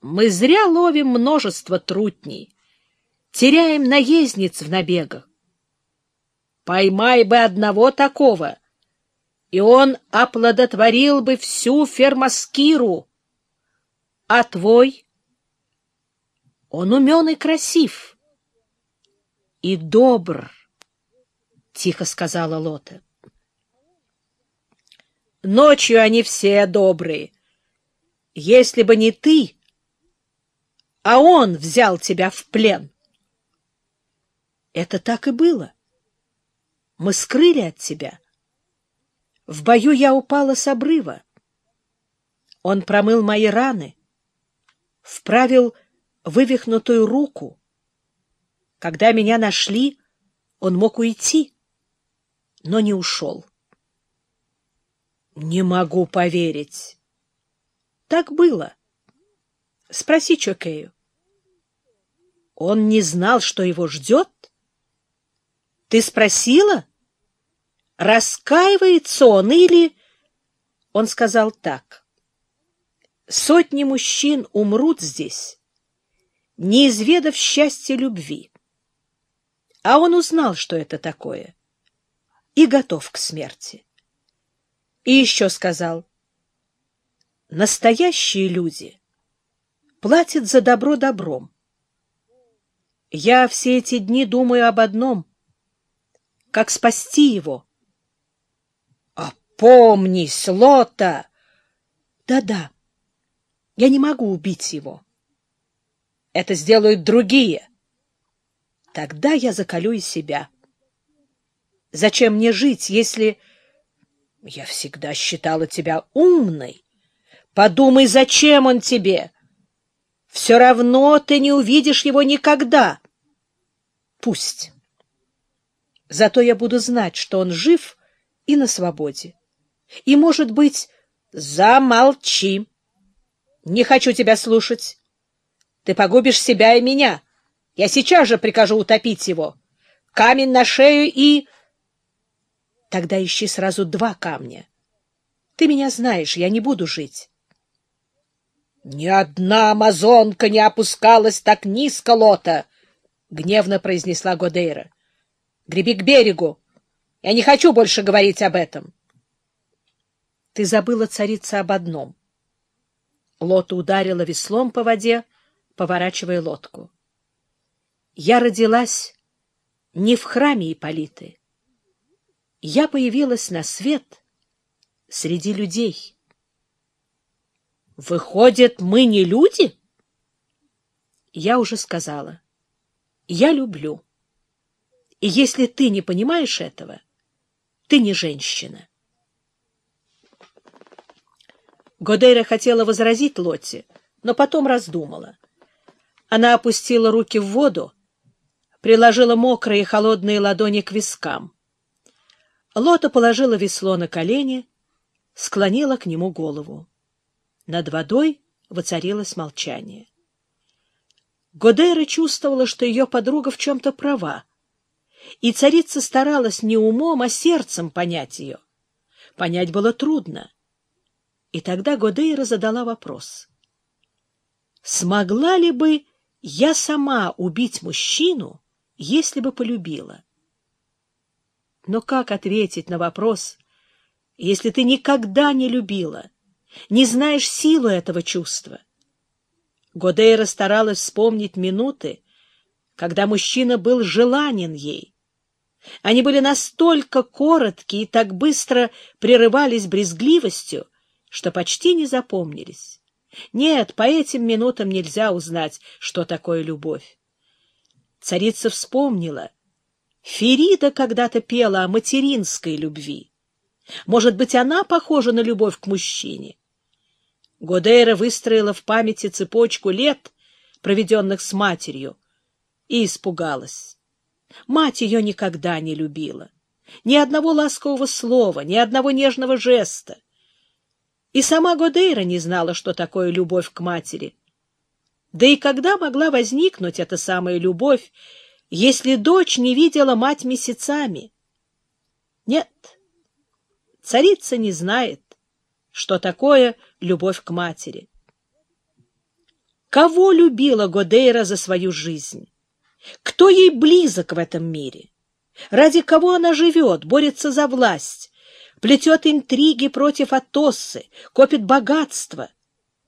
Мы зря ловим множество трутней, теряем наездниц в набегах. Поймай бы одного такого, и он оплодотворил бы всю фермаскиру. А твой? Он умен и красив. И добр, — тихо сказала Лота. Ночью они все добрые. Если бы не ты, а он взял тебя в плен. Это так и было. Мы скрыли от тебя. В бою я упала с обрыва. Он промыл мои раны, вправил вывихнутую руку. Когда меня нашли, он мог уйти, но не ушел. Не могу поверить. Так было. Спроси Чокею. Он не знал, что его ждет? Ты спросила? Раскаивается он или... Он сказал так. Сотни мужчин умрут здесь, не изведав счастья любви. А он узнал, что это такое, и готов к смерти. И еще сказал, настоящие люди платят за добро добром. Я все эти дни думаю об одном — как спасти его. — Опомнись, Лота! Да — я не могу убить его. Это сделают другие. Тогда я закалю и себя. Зачем мне жить, если... Я всегда считала тебя умной. Подумай, зачем он тебе? Все равно ты не увидишь его никогда. Пусть. Зато я буду знать, что он жив и на свободе. И, может быть, замолчи. Не хочу тебя слушать. Ты погубишь себя и меня. Я сейчас же прикажу утопить его. Камень на шею и... Тогда ищи сразу два камня. Ты меня знаешь, я не буду жить. Ни одна амазонка не опускалась так низко, Лота, — гневно произнесла Годейра. — Греби к берегу. Я не хочу больше говорить об этом. Ты забыла, царица, об одном. Лота ударила веслом по воде, поворачивая лодку. Я родилась не в храме Ипполиты. Я появилась на свет среди людей. Выходит, мы не люди? Я уже сказала. Я люблю. И если ты не понимаешь этого, ты не женщина. Годейра хотела возразить Лотте, но потом раздумала. Она опустила руки в воду, приложила мокрые холодные ладони к вискам. Лота положила весло на колени, склонила к нему голову. Над водой воцарилось молчание. Годейра чувствовала, что ее подруга в чем-то права, и царица старалась не умом, а сердцем понять ее. Понять было трудно. И тогда Годейра задала вопрос. «Смогла ли бы я сама убить мужчину, если бы полюбила?» Но как ответить на вопрос, если ты никогда не любила? Не знаешь силу этого чувства. Годейра старалась вспомнить минуты, когда мужчина был желанен ей. Они были настолько короткие и так быстро прерывались брезгливостью, что почти не запомнились. Нет, по этим минутам нельзя узнать, что такое любовь. Царица вспомнила. Ферида когда-то пела о материнской любви. Может быть, она похожа на любовь к мужчине? Годейра выстроила в памяти цепочку лет, проведенных с матерью, и испугалась. Мать ее никогда не любила. Ни одного ласкового слова, ни одного нежного жеста. И сама Годейра не знала, что такое любовь к матери. Да и когда могла возникнуть эта самая любовь, если дочь не видела мать месяцами? Нет, царица не знает, что такое любовь к матери. Кого любила Годейра за свою жизнь? Кто ей близок в этом мире? Ради кого она живет, борется за власть, плетет интриги против Атоссы, копит богатство,